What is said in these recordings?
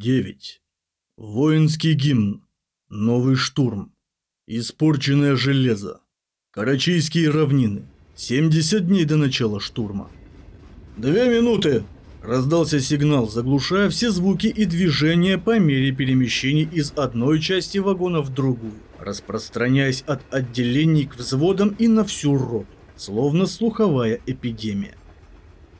9. Воинский гимн. Новый штурм. Испорченное железо. Карачийские равнины. 70 дней до начала штурма. «Две минуты!» – раздался сигнал, заглушая все звуки и движения по мере перемещений из одной части вагона в другую, распространяясь от отделений к взводам и на всю роту, словно слуховая эпидемия.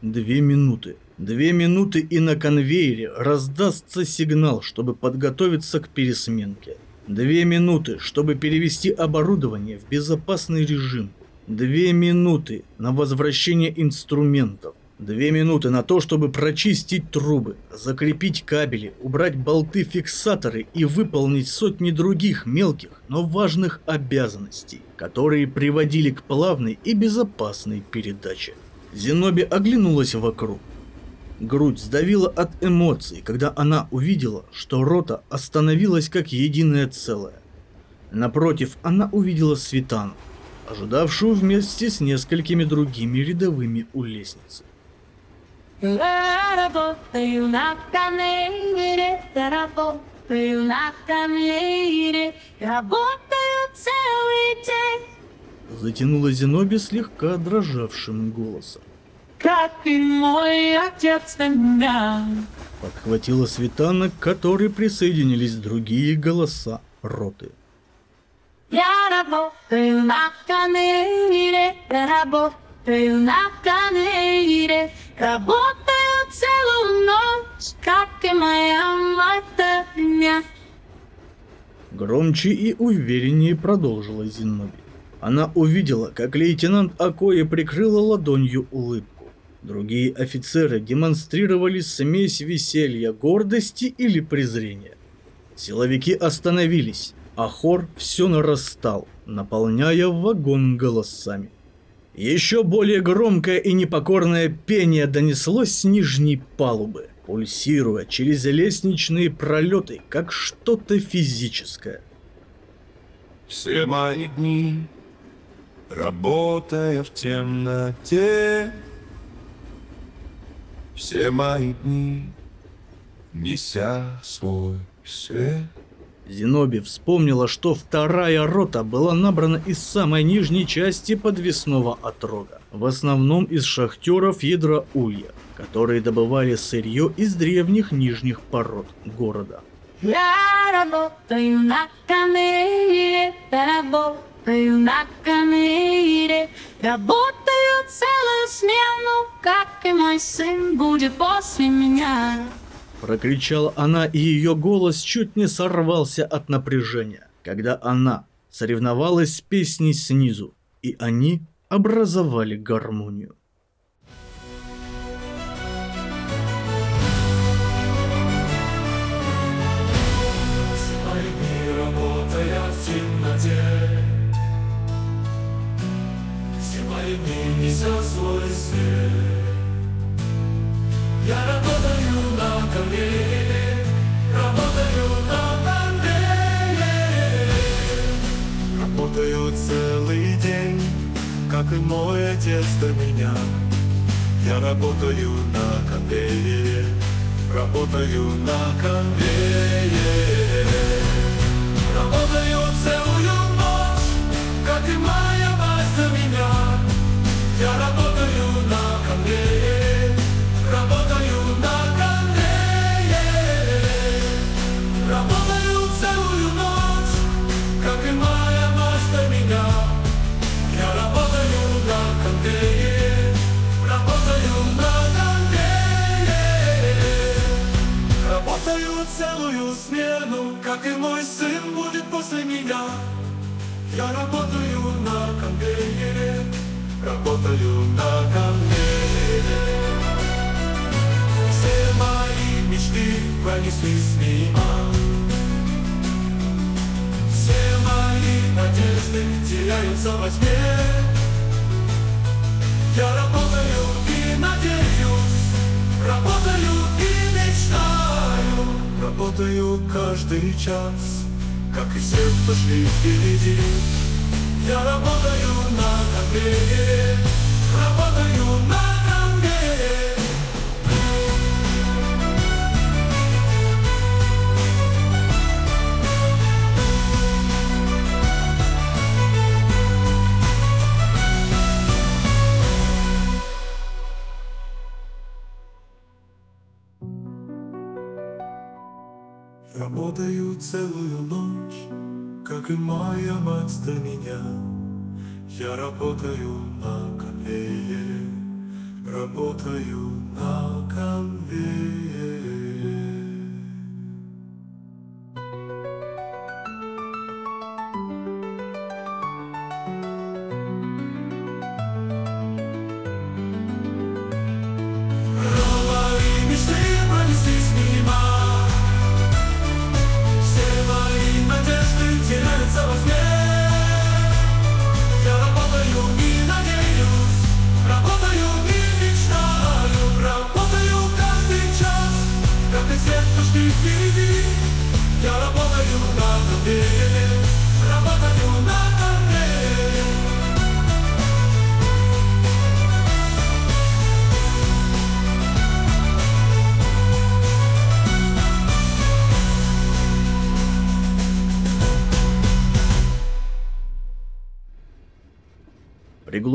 Две минуты. Две минуты и на конвейере раздастся сигнал, чтобы подготовиться к пересменке. Две минуты, чтобы перевести оборудование в безопасный режим. Две минуты на возвращение инструментов. Две минуты на то, чтобы прочистить трубы, закрепить кабели, убрать болты-фиксаторы и выполнить сотни других мелких, но важных обязанностей, которые приводили к плавной и безопасной передаче. Зеноби оглянулась вокруг. Грудь сдавила от эмоций, когда она увидела, что рота остановилась как единое целое. Напротив, она увидела Светану, ожидавшую вместе с несколькими другими рядовыми у лестницы. Работаю на конвейере, работаю целый день. Затянула Зеноби слегка дрожавшим голосом. Как и мой отец на меня. Подхватила Светана, к которой присоединились другие голоса роты. Я работаю на конвейере, работаю на конвейере, работаю целую ночь, как и моя меня. Громче и увереннее продолжила Зиноби. Она увидела, как лейтенант Акоя прикрыла ладонью улыбку. Другие офицеры демонстрировали смесь веселья, гордости или презрения. Силовики остановились, а хор все нарастал, наполняя вагон голосами. Еще более громкое и непокорное пение донеслось с нижней палубы, пульсируя через лестничные пролеты, как что-то физическое. Все мои дни, работая в темноте, все мои дни, неся свой свет. Зиноби вспомнила, что вторая рота была набрана из самой нижней части подвесного отрога, в основном из шахтеров ядра Улья, которые добывали сырье из древних нижних пород города. Я работаю на конвейере, работаю на конвейере, работаю целую смену, как и мой сын будет после меня. Прокричала она, и ее голос чуть не сорвался от напряжения, когда она соревновалась с песней снизу, и они образовали гармонию. После меня. Я работаю на конвейере, работаю на конвейере. Все мои мечты пронеслись мимо. Все мои надежды теряются во тьме. Я работаю и надеюсь, работаю и мечтаю, работаю каждый час, как и все, кто шли впереди. Я работаю на конвейере, работаю на Я работаю на конвейере, работаю на конвейере.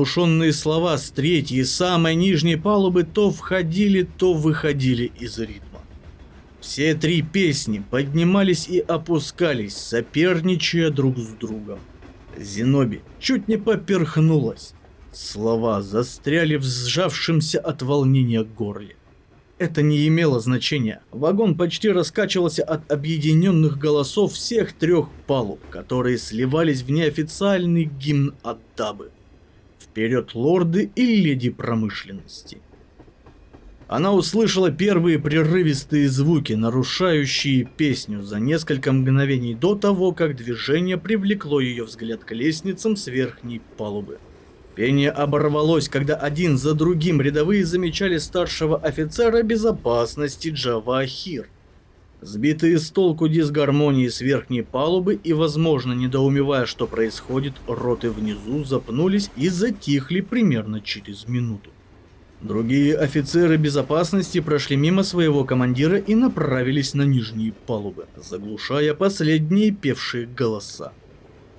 Приглушенные слова с третьей, самой нижней палубы то входили, то выходили из ритма. Все три песни поднимались и опускались, соперничая друг с другом. Зеноби чуть не поперхнулась. Слова застряли в сжавшемся от волнения горле. Это не имело значения. Вагон почти раскачивался от объединенных голосов всех трех палуб, которые сливались в неофициальный гимн Аддабы. Вперед лорды и леди промышленности. Она услышала первые прерывистые звуки, нарушающие песню за несколько мгновений до того, как движение привлекло ее взгляд к лестницам с верхней палубы. Пение оборвалось, когда один за другим рядовые замечали старшего офицера безопасности Джавахир. Сбитые с толку дисгармонии с верхней палубы и, возможно, недоумевая, что происходит, роты внизу запнулись и затихли примерно через минуту. Другие офицеры безопасности прошли мимо своего командира и направились на нижние палубы, заглушая последние певшие голоса.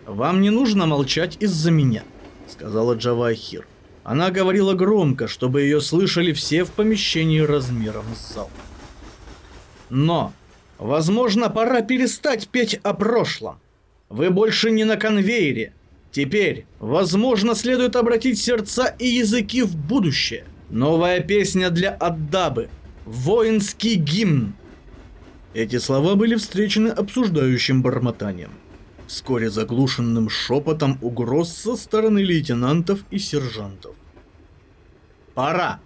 «Вам не нужно молчать из-за меня», — сказала Джавахир. Она говорила громко, чтобы ее слышали все в помещении размером с зал. Но, возможно, пора перестать петь о прошлом. Вы больше не на конвейере. Теперь, возможно, следует обратить сердца и языки в будущее. Новая песня для Аддабы. Воинский гимн. Эти слова были встречены обсуждающим бормотанием. Вскоре заглушенным шепотом угроз со стороны лейтенантов и сержантов. «Пора!» —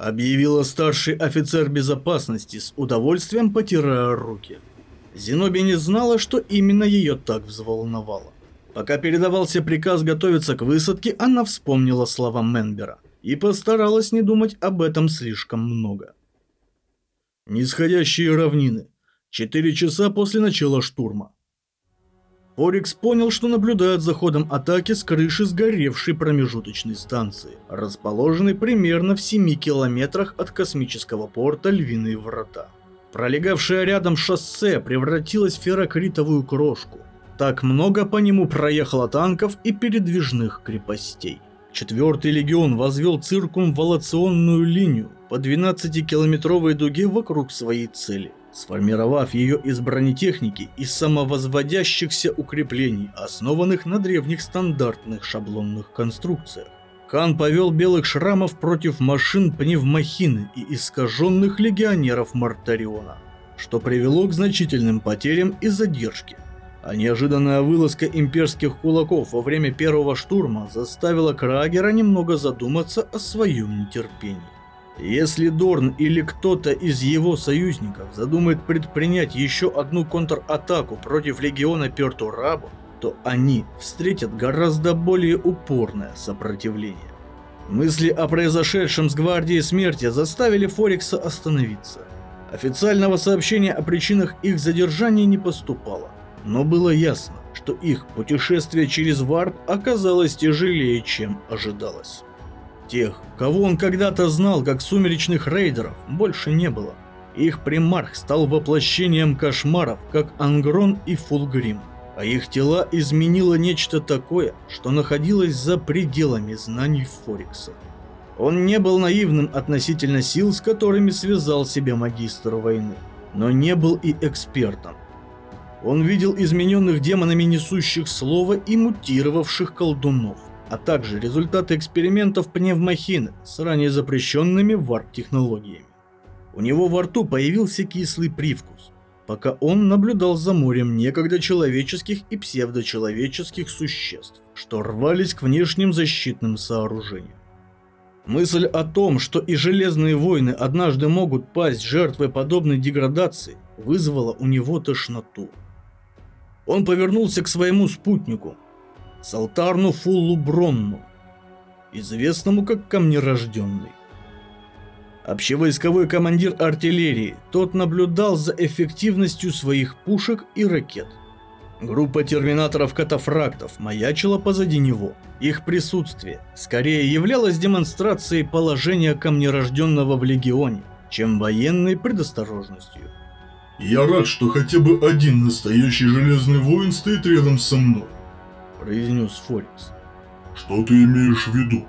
объявила старший офицер безопасности с удовольствием потирая руки. Зеноби не знала, что именно ее так взволновало. Пока передавался приказ готовиться к высадке, она вспомнила слова Менбера и постаралась не думать об этом слишком много. Нисходящие равнины. Четыре часа после начала штурма. Орикс понял, что наблюдает за ходом атаки с крыши сгоревшей промежуточной станции, расположенной примерно в 7 километрах от космического порта Львиные Врата. Пролегавшее рядом шоссе превратилось в ферокритовую крошку. Так много по нему проехало танков и передвижных крепостей. Четвертый легион возвел циркумвалационную линию по 12-километровой дуге вокруг своей цели, сформировав ее из бронетехники и самовозводящихся укреплений, основанных на древних стандартных шаблонных конструкциях. Хан повел белых шрамов против машин пневмахины и искаженных легионеров Мартариона, что привело к значительным потерям и задержке. А неожиданная вылазка имперских кулаков во время первого штурма заставила Крагера немного задуматься о своем нетерпении. Если Дорн или кто-то из его союзников задумает предпринять еще одну контратаку против легиона Пертурабу, то они встретят гораздо более упорное сопротивление. Мысли о произошедшем с Гвардией Смерти заставили Форикса остановиться. Официального сообщения о причинах их задержания не поступало, но было ясно, что их путешествие через варп оказалось тяжелее, чем ожидалось. Тех, кого он когда-то знал как сумеречных рейдеров, больше не было. Их примарх стал воплощением кошмаров, как Ангрон и Фулгрим, а их тела изменило нечто такое, что находилось за пределами знаний Форикса. Он не был наивным относительно сил, с которыми связал себя магистр войны, но не был и экспертом. Он видел измененных демонами несущих слово и мутировавших колдунов, а также результаты экспериментов пневмохины с ранее запрещенными варп-технологиями. У него во рту появился кислый привкус, пока он наблюдал за морем некогда человеческих и псевдочеловеческих существ, что рвались к внешним защитным сооружениям. Мысль о том, что и железные войны однажды могут пасть жертвой подобной деградации, вызвала у него тошноту. Он повернулся к своему спутнику, Салтарну Фуллу Бронну, известному как Камнерожденный. Общевойсковой командир артиллерии, тот наблюдал за эффективностью своих пушек и ракет. Группа терминаторов-катафрактов маячила позади него. Их присутствие скорее являлось демонстрацией положения камнерожденного в легионе, чем военной предосторожностью. Я рад, что хотя бы один настоящий железный воин стоит рядом со мной. произнес Форикс. Что ты имеешь в виду?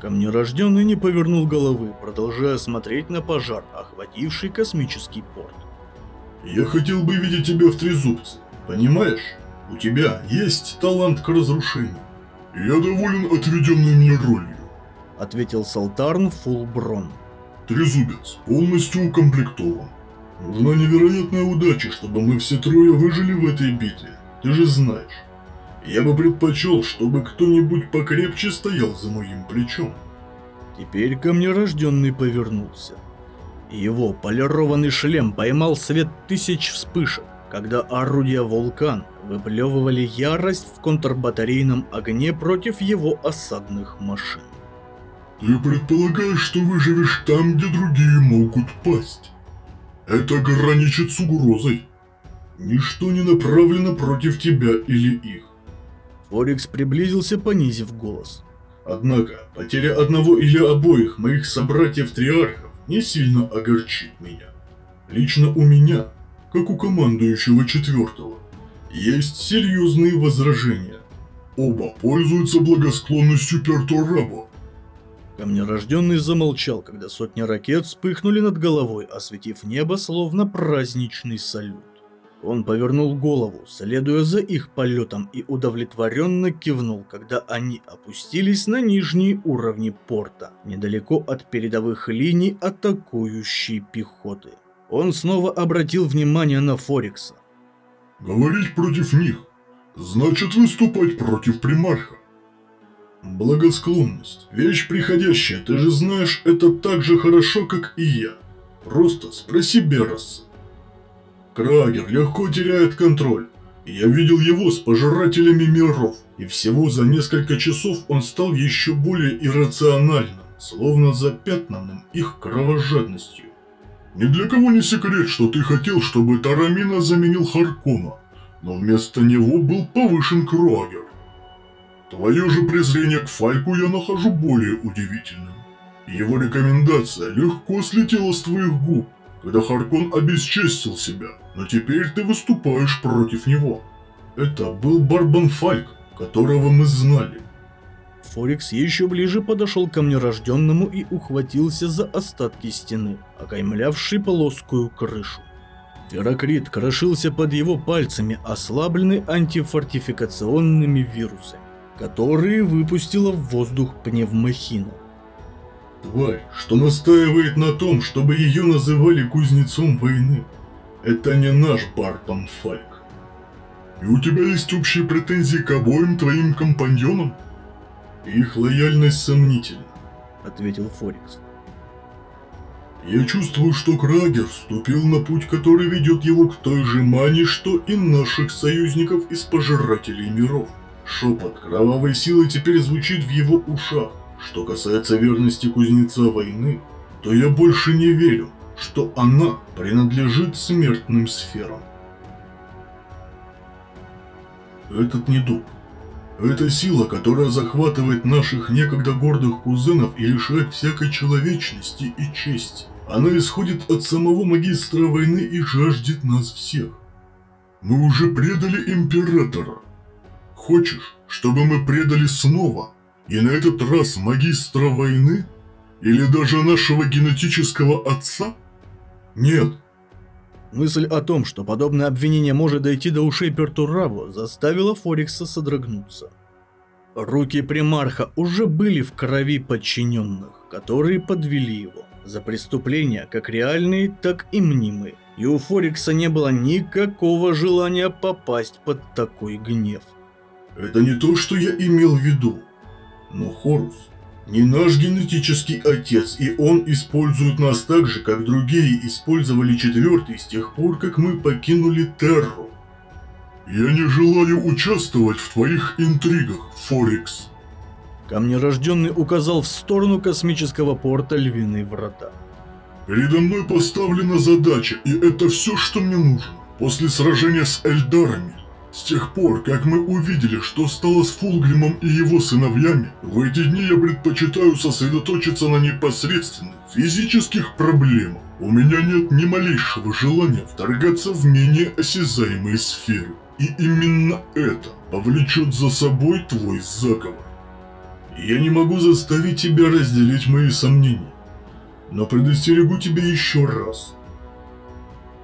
Камнерожденный не повернул головы, продолжая смотреть на пожар, охвативший космический порт. Я хотел бы видеть тебя в трезубце. Понимаешь? У тебя есть талант к разрушению. Я доволен отведенной мне ролью. Ответил Салтарн Фулброн. Трезубец полностью укомплектован. Нужна невероятная удача, чтобы мы все трое выжили в этой битве. Ты же знаешь. Я бы предпочел, чтобы кто-нибудь покрепче стоял за моим плечом. Теперь камнерожденный повернулся. Его полированный шлем поймал свет тысяч вспышек, когда орудия «Вулкан» выплевывали ярость в контрбатарейном огне против его осадных машин. Ты предполагаешь, что выживешь там, где другие могут пасть. Это граничит с угрозой. Ничто не направлено против тебя или их. Форекс приблизился, понизив голос. Однако, потеря одного или обоих моих собратьев-триархов не сильно огорчит меня. Лично у меня, как у командующего четвертого, есть серьезные возражения. Оба пользуются благосклонностью Перторабо. Камнерожденный замолчал, когда сотни ракет вспыхнули над головой, осветив небо словно праздничный салют. Он повернул голову, следуя за их полетом, и удовлетворенно кивнул, когда они опустились на нижние уровни порта, недалеко от передовых линий атакующей пехоты. Он снова обратил внимание на Форекса. Говорить против них значит выступать против примарха. Благосклонность – вещь приходящая, ты же знаешь это так же хорошо, как и я. Просто спроси Бероса. Крагер легко теряет контроль. Я видел его с пожирателями миров, и всего за несколько часов он стал еще более иррациональным, словно запятнанным их кровожадностью. Ни для кого не секрет, что ты хотел, чтобы Тарамина заменил Харкона, но вместо него был повышен Крагер. Твое же презрение к Фальку я нахожу более удивительным. Его рекомендация легко слетела с твоих губ, когда Харкон обесчестил себя, но теперь ты выступаешь против него. Это был Барбан Фальк, которого мы знали. Форекс еще ближе подошел ко мне рожденному и ухватился за остатки стены, окаймлявшей плоскую крышу. Ферокрит крошился под его пальцами, ослабленный антифортификационными вирусами, которые выпустила в воздух пневмохина. Тварь, что настаивает на том, чтобы ее называли кузнецом войны. Это не наш Барбан Фальк. И у тебя есть общие претензии к обоим твоим компаньонам? Их лояльность сомнительна. ответил Форекс. Я чувствую, что Крагер вступил на путь, который ведет его к той же мане, что и наших союзников из Пожирателей Миров. Шепот кровавой силы теперь звучит в его ушах. Что касается верности Кузнеца Войны, то я больше не верю, что она принадлежит смертным сферам. Этот недуг. Это сила, которая захватывает наших некогда гордых кузенов и лишает всякой человечности и чести. Она исходит от самого магистра войны и жаждет нас всех. Мы уже предали императора. Хочешь, чтобы мы предали снова? И на этот раз магистра войны? Или даже нашего генетического отца? Нет. Мысль о том, что подобное обвинение может дойти до ушей Пертураво, заставила Форикса содрогнуться. Руки примарха уже были в крови подчиненных, которые подвели его за преступления как реальные, так и мнимые. И у Форикса не было никакого желания попасть под такой гнев. Это не то, что я имел в виду. Но Хорус не наш генетический отец, и он использует нас так же, как другие использовали четвертый с тех пор, как мы покинули Терру. Я не желаю участвовать в твоих интригах, Форикс. Камнерожденный указал в сторону космического порта Львиные Врата. Передо мной поставлена задача, и это все, что мне нужно. После сражения с Эльдарами, с тех пор, как мы увидели, что стало с Фулгримом и его сыновьями, в эти дни я предпочитаю сосредоточиться на непосредственных физических проблемах. У меня нет ни малейшего желания вторгаться в менее осязаемые сферы. И именно это повлечет за собой твой заговор. Я не могу заставить тебя разделить мои сомнения, но предостерегу тебя еще раз.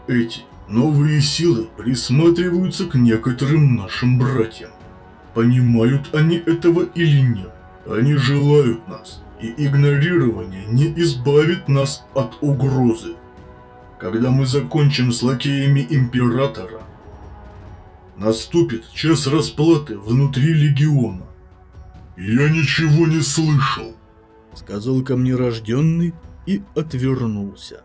Эти новые силы присматриваются к некоторым нашим братьям. Понимают они этого или нет? Они желают нас, и игнорирование не избавит нас от угрозы. Когда мы закончим с лакеями Императора, наступит час расплаты внутри Легиона. Я ничего не слышал. Сказал камнерожденный и отвернулся.